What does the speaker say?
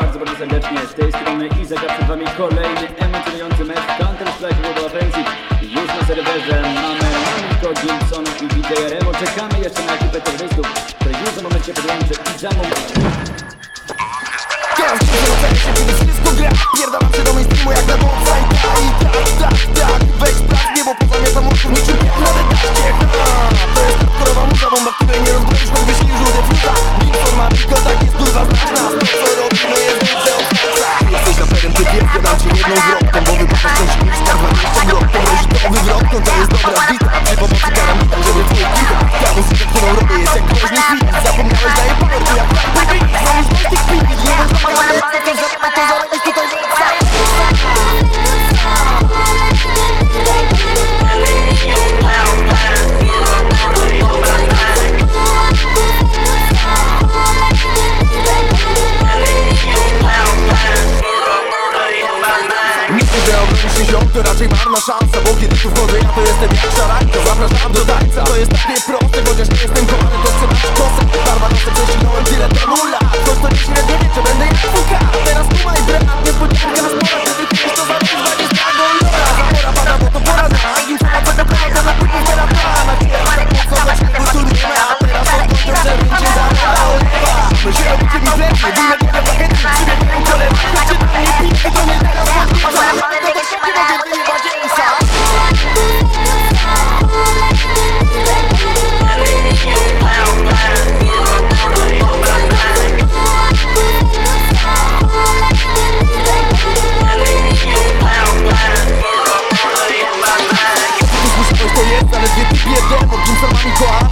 bardzo, bardzo serdecznie z tej strony Izaka, przed wami kolejny emocjonujący mecz Counter-Strike Global Offensive. Już na serwerze mamy Niko, Gimsona i DJ Remo Czekamy jeszcze na ekipę terrorystów, które już za moment się podłączy i za moment Każdy chce się, wszystko gra Pierdalam się do jak na bonsai I tak, tak, tak, weź sprawdź niebo Pozamiatam oczu niczym na dedaście To jest bomba, Thank. Raczej marna szansa Bo kiedy tu wchodzę ja to jestem jak szarańka Zapraszam do tańca, to jest takie proste Chociaż nie jestem quoi